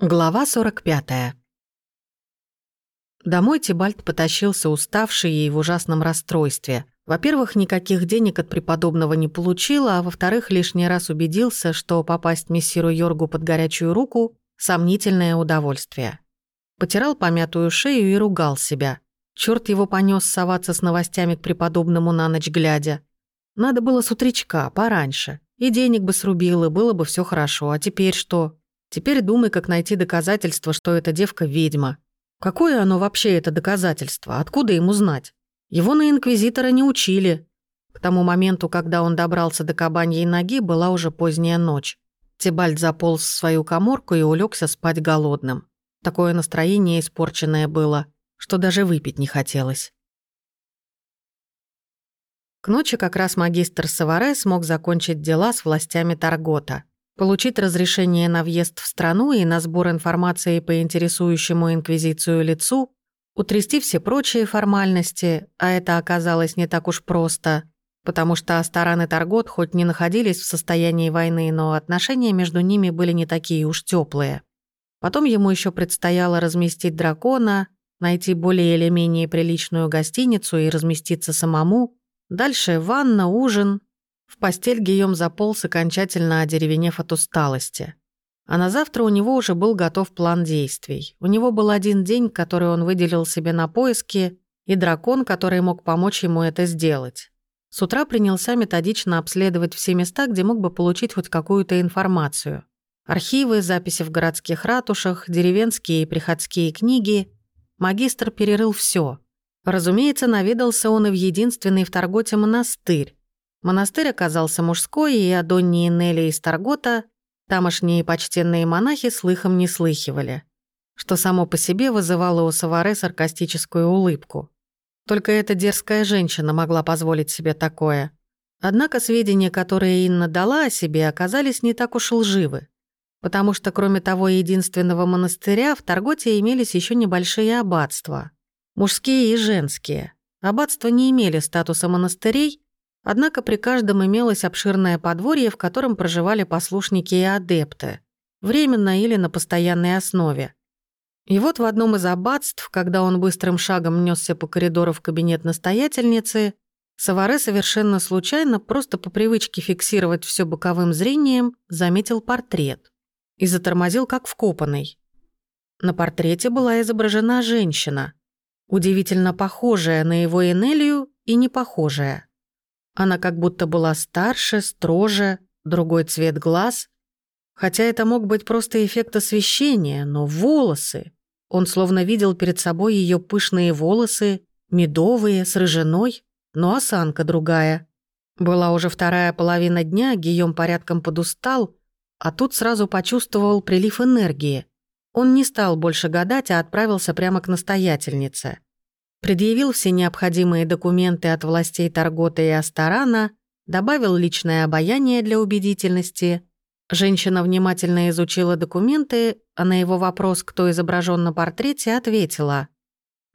Глава 45. Домой Тибальт потащился уставший и в ужасном расстройстве. Во-первых, никаких денег от преподобного не получил, а во-вторых, лишний раз убедился, что попасть мессиру Йоргу под горячую руку – сомнительное удовольствие. Потирал помятую шею и ругал себя. Черт его понес соваться с новостями к преподобному на ночь глядя. Надо было с утречка, пораньше. И денег бы срубил, и было бы все хорошо. А теперь что? Теперь думай, как найти доказательство, что эта девка ведьма. Какое оно вообще это доказательство? Откуда ему знать? Его на инквизитора не учили. К тому моменту, когда он добрался до кабаньей ноги, была уже поздняя ночь. Тибальд заполз в свою коморку и улегся спать голодным. Такое настроение испорченное было, что даже выпить не хотелось. К ночи как раз магистр Саваре смог закончить дела с властями Таргота получить разрешение на въезд в страну и на сбор информации по интересующему инквизицию лицу, утрясти все прочие формальности, а это оказалось не так уж просто, потому что Астаран и Таргот хоть не находились в состоянии войны, но отношения между ними были не такие уж теплые. Потом ему еще предстояло разместить дракона, найти более или менее приличную гостиницу и разместиться самому. Дальше ванна, ужин, в постель Гийом заполз, окончательно одеревенев от усталости. А на завтра у него уже был готов план действий. У него был один день, который он выделил себе на поиски, и дракон, который мог помочь ему это сделать. С утра принялся методично обследовать все места, где мог бы получить хоть какую-то информацию. Архивы, записи в городских ратушах, деревенские и приходские книги. Магистр перерыл все. Разумеется, наведался он и в единственный в Тарготе монастырь, Монастырь оказался мужской, и о Донне Нелли из Таргота тамошние почтенные монахи слыхом не слыхивали, что само по себе вызывало у Саваре саркастическую улыбку. Только эта дерзкая женщина могла позволить себе такое. Однако сведения, которые Инна дала о себе, оказались не так уж лживы, потому что кроме того единственного монастыря в Тарготе имелись еще небольшие аббатства, мужские и женские. Аббатства не имели статуса монастырей, Однако при каждом имелось обширное подворье, в котором проживали послушники и адепты, временно или на постоянной основе. И вот в одном из аббатств, когда он быстрым шагом несся по коридору в кабинет настоятельницы, Саваре совершенно случайно, просто по привычке фиксировать все боковым зрением, заметил портрет и затормозил как вкопанный. На портрете была изображена женщина, удивительно похожая на его Энелию и не похожая. Она как будто была старше, строже, другой цвет глаз. Хотя это мог быть просто эффект освещения, но волосы... Он словно видел перед собой ее пышные волосы, медовые, с рыжиной, но осанка другая. Была уже вторая половина дня, Гийом порядком подустал, а тут сразу почувствовал прилив энергии. Он не стал больше гадать, а отправился прямо к настоятельнице предъявил все необходимые документы от властей Таргота и Астарана, добавил личное обаяние для убедительности. Женщина внимательно изучила документы, а на его вопрос, кто изображен на портрете, ответила.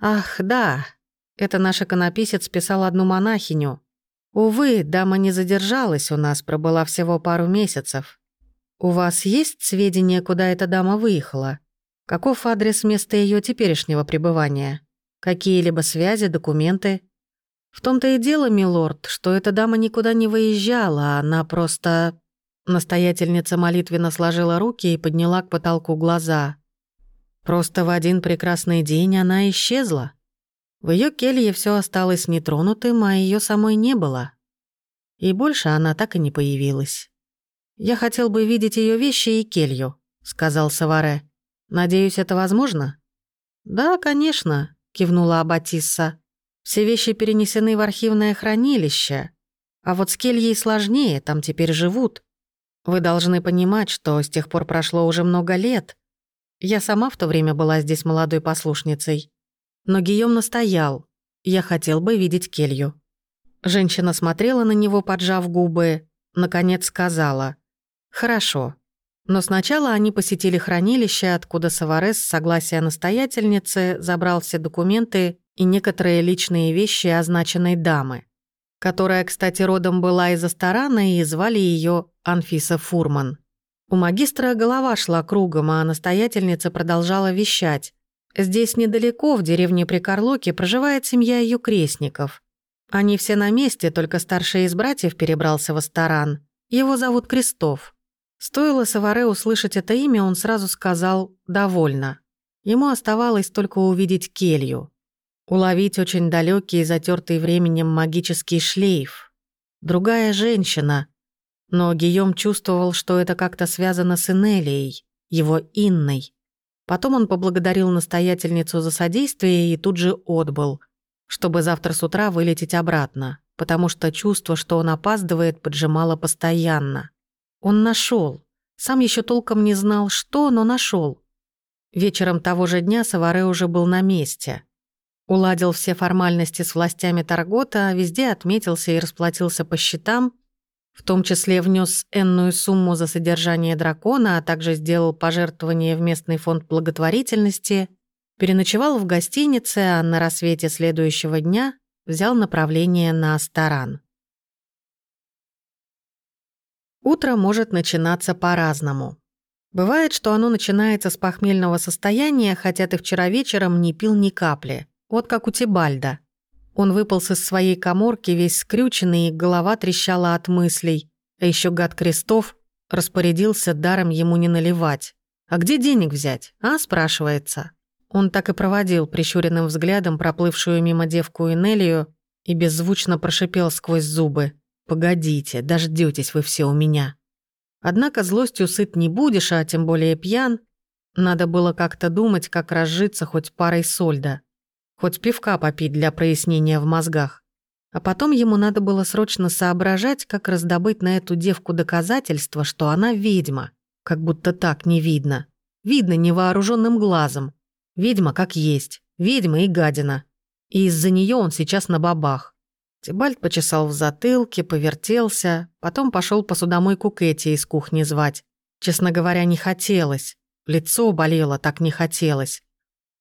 «Ах, да, это наш иконописец писал одну монахиню. Увы, дама не задержалась у нас, пробыла всего пару месяцев. У вас есть сведения, куда эта дама выехала? Каков адрес места ее теперешнего пребывания?» Какие-либо связи, документы? В том-то и дело, милорд, что эта дама никуда не выезжала, она просто... Настоятельница молитвенно сложила руки и подняла к потолку глаза. Просто в один прекрасный день она исчезла. В ее келье все осталось нетронутым, а ее самой не было. И больше она так и не появилась. «Я хотел бы видеть ее вещи и келью», — сказал Саваре. «Надеюсь, это возможно?» «Да, конечно кивнула Аббатисса. «Все вещи перенесены в архивное хранилище. А вот с кельей сложнее, там теперь живут. Вы должны понимать, что с тех пор прошло уже много лет. Я сама в то время была здесь молодой послушницей. Но Гийом настоял. Я хотел бы видеть келью». Женщина смотрела на него, поджав губы, наконец сказала. «Хорошо, но сначала они посетили хранилище, откуда Саварес с согласия настоятельницы забрал все документы и некоторые личные вещи означенной дамы, которая, кстати, родом была из Астарана и звали ее Анфиса Фурман. У магистра голова шла кругом, а настоятельница продолжала вещать. Здесь недалеко, в деревне Прикорлоке, проживает семья ее крестников. Они все на месте, только старший из братьев перебрался в Астаран. Его зовут Крестов. Стоило Саваре услышать это имя, он сразу сказал «довольно». Ему оставалось только увидеть келью. Уловить очень далекий и затертый временем магический шлейф. Другая женщина. Но Гийом чувствовал, что это как-то связано с Энелией, его Инной. Потом он поблагодарил настоятельницу за содействие и тут же отбыл, чтобы завтра с утра вылететь обратно, потому что чувство, что он опаздывает, поджимало постоянно. Он нашел. Сам еще толком не знал, что, но нашел. Вечером того же дня Саваре уже был на месте. Уладил все формальности с властями Таргота, везде отметился и расплатился по счетам, в том числе внес энную сумму за содержание дракона, а также сделал пожертвование в местный фонд благотворительности, переночевал в гостинице, а на рассвете следующего дня взял направление на Астаран. Утро может начинаться по-разному. Бывает, что оно начинается с похмельного состояния, хотя ты вчера вечером не пил ни капли. Вот как у Тибальда. Он выполз из своей коморки, весь скрюченный, и голова трещала от мыслей. А еще гад Крестов распорядился даром ему не наливать. «А где денег взять?» «А?» – спрашивается. Он так и проводил прищуренным взглядом проплывшую мимо девку Энелию и беззвучно прошипел сквозь зубы. «Погодите, дождётесь вы все у меня». Однако злостью сыт не будешь, а тем более пьян. Надо было как-то думать, как разжиться хоть парой сольда. Хоть пивка попить для прояснения в мозгах. А потом ему надо было срочно соображать, как раздобыть на эту девку доказательства, что она ведьма. Как будто так не видно. Видно невооруженным глазом. Ведьма как есть. Ведьма и гадина. И из-за нее он сейчас на бабах. Тибальт почесал в затылке, повертелся, потом пошел посудомойку Кэти из кухни звать. Честно говоря, не хотелось. Лицо болело, так не хотелось.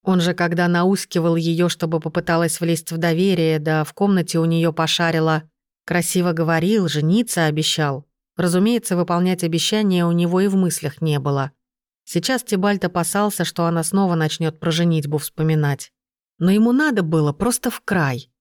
Он же, когда наускивал ее, чтобы попыталась влезть в доверие, да в комнате у нее пошарила, красиво говорил, жениться обещал. Разумеется, выполнять обещания у него и в мыслях не было. Сейчас Тибальт опасался, что она снова начнет про женитьбу вспоминать. Но ему надо было просто в край.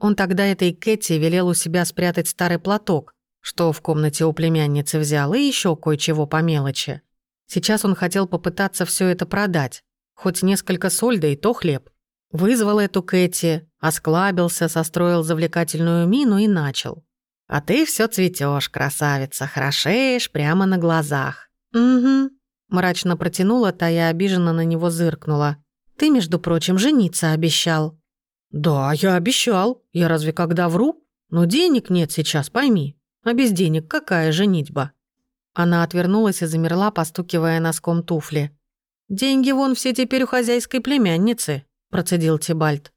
Он тогда этой Кэти велел у себя спрятать старый платок, что в комнате у племянницы взял, и еще кое-чего по мелочи. Сейчас он хотел попытаться все это продать. Хоть несколько соль, да и то хлеб. Вызвал эту Кэти, осклабился, состроил завлекательную мину и начал. «А ты все цветешь, красавица, хорошеешь прямо на глазах». «Угу», — мрачно протянула, та я обиженно на него зыркнула. «Ты, между прочим, жениться обещал». «Да, я обещал. Я разве когда вру? Но денег нет сейчас, пойми. А без денег какая женитьба?» Она отвернулась и замерла, постукивая носком туфли. «Деньги вон все теперь у хозяйской племянницы», — процедил Тибальт.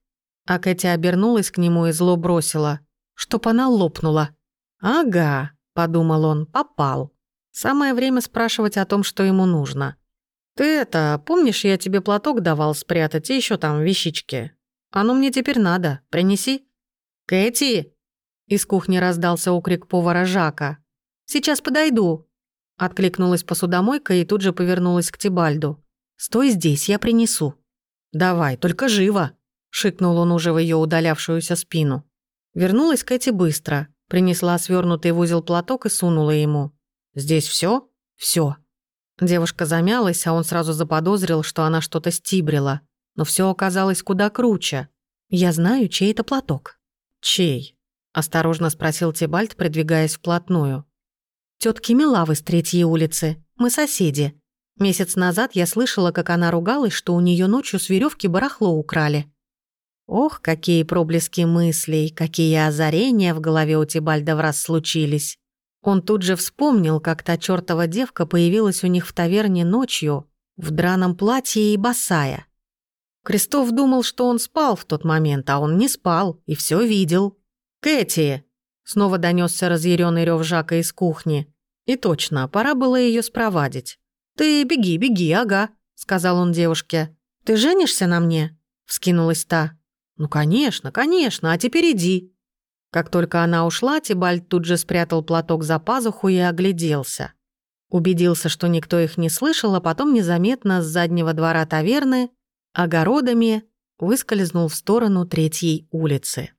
А Кэти обернулась к нему и зло бросила. «Чтоб она лопнула». «Ага», — подумал он, — «попал». Самое время спрашивать о том, что ему нужно. «Ты это, помнишь, я тебе платок давал спрятать и еще там вещички? Оно мне теперь надо, принеси». «Кэти!» Из кухни раздался окрик повара Жака. «Сейчас подойду», — откликнулась посудомойка и тут же повернулась к Тибальду. «Стой здесь, я принесу». «Давай, только живо», — шикнул он уже в ее удалявшуюся спину. Вернулась Кэти быстро, принесла свернутый в узел платок и сунула ему. «Здесь все? Все. Девушка замялась, а он сразу заподозрил, что она что-то стибрила. Но все оказалось куда круче. «Я знаю, чей это платок». «Чей?» — осторожно спросил Тибальт, придвигаясь вплотную. «Тётки Милавы с третьей улицы. Мы соседи. Месяц назад я слышала, как она ругалась, что у нее ночью с веревки барахло украли. Ох, какие проблески мыслей, какие озарения в голове у Тибальда в раз случились. Он тут же вспомнил, как та чёртова девка появилась у них в таверне ночью, в драном платье и босая. Крестов думал, что он спал в тот момент, а он не спал и все видел. «Кэти!» — снова донесся разъяренный рев Жака из кухни. И точно, пора было ее спровадить. «Ты беги, беги, ага», — сказал он девушке. «Ты женишься на мне?» — вскинулась та. «Ну, конечно, конечно, а теперь иди». Как только она ушла, Тибальд тут же спрятал платок за пазуху и огляделся. Убедился, что никто их не слышал, а потом незаметно с заднего двора таверны огородами выскользнул в сторону третьей улицы.